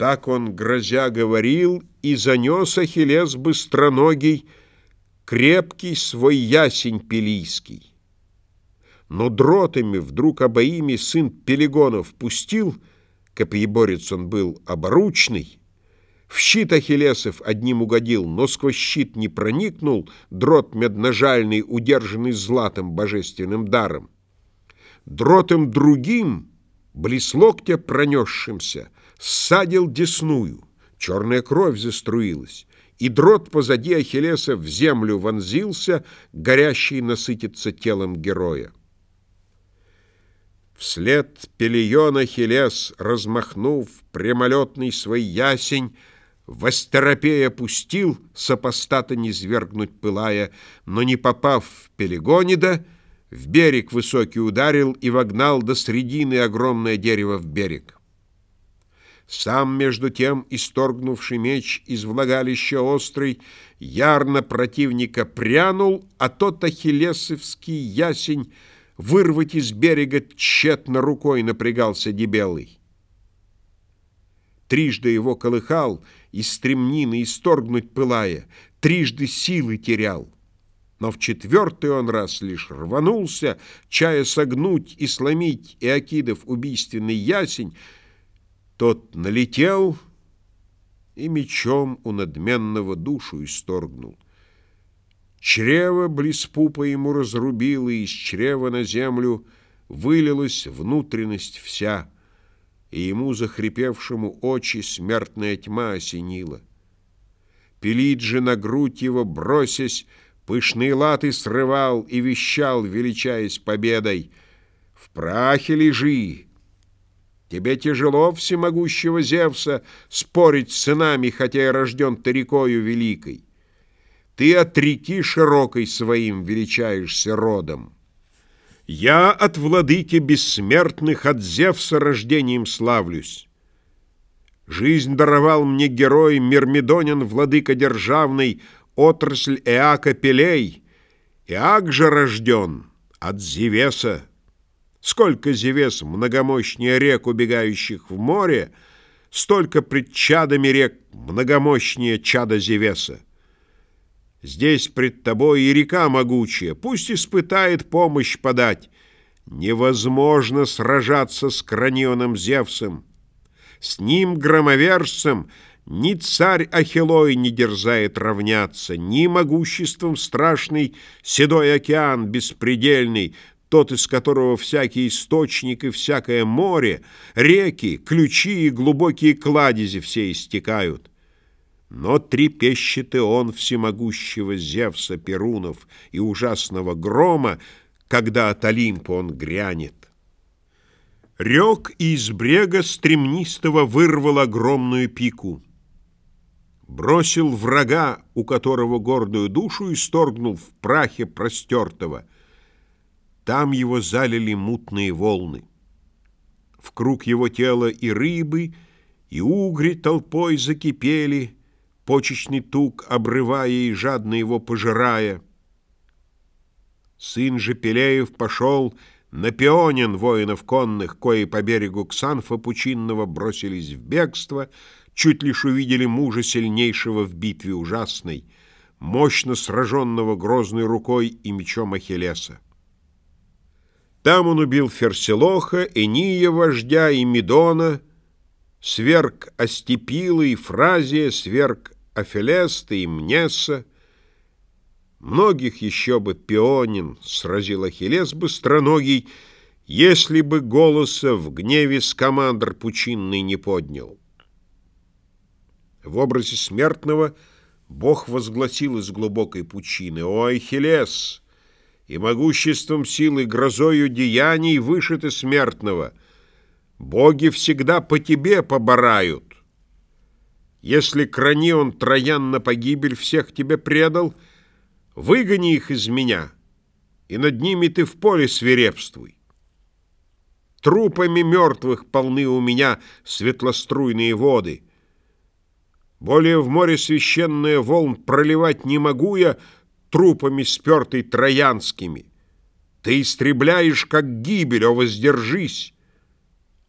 Так он, грозя, говорил, и занес Ахиллес быстроногий, крепкий свой ясень пелийский. Но дротами вдруг обоими сын Пелегонов пустил, копьеборец он был оборучный, в щит Ахиллесов одним угодил, но сквозь щит не проникнул дрот медножальный, удержанный златом божественным даром. Дротом другим, близ локтя пронесшимся, ссадил десную, черная кровь заструилась, и дрот позади Ахиллеса в землю вонзился, горящий насытится телом героя. Вслед Пелион Ахиллес, размахнув прямолетный свой ясень, Востеропея пустил, сопостата низвергнуть пылая, но, не попав в Пелегонида, в берег высокий ударил и вогнал до средины огромное дерево в берег. Сам, между тем, исторгнувший меч из влагалища острый, ярно противника прянул, а тот ахиллесовский ясень вырвать из берега тщетно рукой напрягался дебелый. Трижды его колыхал, из стремнины исторгнуть пылая, трижды силы терял. Но в четвертый он раз лишь рванулся, чая согнуть и сломить Иокидов убийственный ясень, тот налетел и мечом у надменного душу исторгнул. Чрево близ пупа ему разрубило, и из чрева на землю вылилась внутренность вся, и ему, захрипевшему, очи смертная тьма осенила. Пелит же на грудь его, бросясь, пышные латы срывал и вещал, величаясь победой, «В прахе лежи!» Тебе тяжело, всемогущего Зевса, спорить с сынами, хотя и рожден ты рекою великой. Ты от реки широкой своим величаешься родом. Я от владыки бессмертных, от Зевса рождением славлюсь. Жизнь даровал мне герой Мирмидонин, владыка державный, отрасль Эака Пелей. Иак же рожден от Зевеса. Сколько Зевес многомощнее рек, убегающих в море, столько пред чадами рек многомощнее чада Зевеса. Здесь пред тобой и река могучая, пусть испытает помощь подать. Невозможно сражаться с кранионом Зевсом. С ним, громовержцем, ни царь Ахилой не дерзает равняться, ни могуществом страшный седой океан беспредельный, тот, из которого всякий источник и всякое море, реки, ключи и глубокие кладези все истекают. Но трепещет и он всемогущего Зевса Перунов и ужасного грома, когда от Олимпа он грянет. Рек из брега стремнистого вырвал огромную пику. Бросил врага, у которого гордую душу исторгнул в прахе простертого — там его залили мутные волны. В круг его тела и рыбы, и угри толпой закипели, Почечный тук обрывая и жадно его пожирая. Сын же Пелеев пошел на пионен воинов конных, кои по берегу Ксанфа пучинного бросились в бегство, чуть лишь увидели мужа сильнейшего в битве ужасной, мощно сраженного грозной рукой и мечом Ахиллеса. Там он убил Ферсилоха, Эния вождя и Медона, сверг Астепила и Фразия, сверг Афелеста и Мнеса. Многих еще бы Пионин сразил Ахиллес быстроногий, если бы голоса в гневе скамандр пучинный не поднял. В образе смертного Бог возгласил из глубокой пучины «О, Ахиллес!» и могуществом силы, грозою деяний выше ты смертного. Боги всегда по тебе поборают. Если Кранион Троян на погибель всех тебе предал, выгони их из меня, и над ними ты в поле свирепствуй. Трупами мертвых полны у меня светлоструйные воды. Более в море священное волн проливать не могу я, трупами спертый троянскими. Ты истребляешь, как гибель, о, воздержись!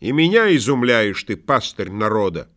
И меня изумляешь ты, пастырь народа.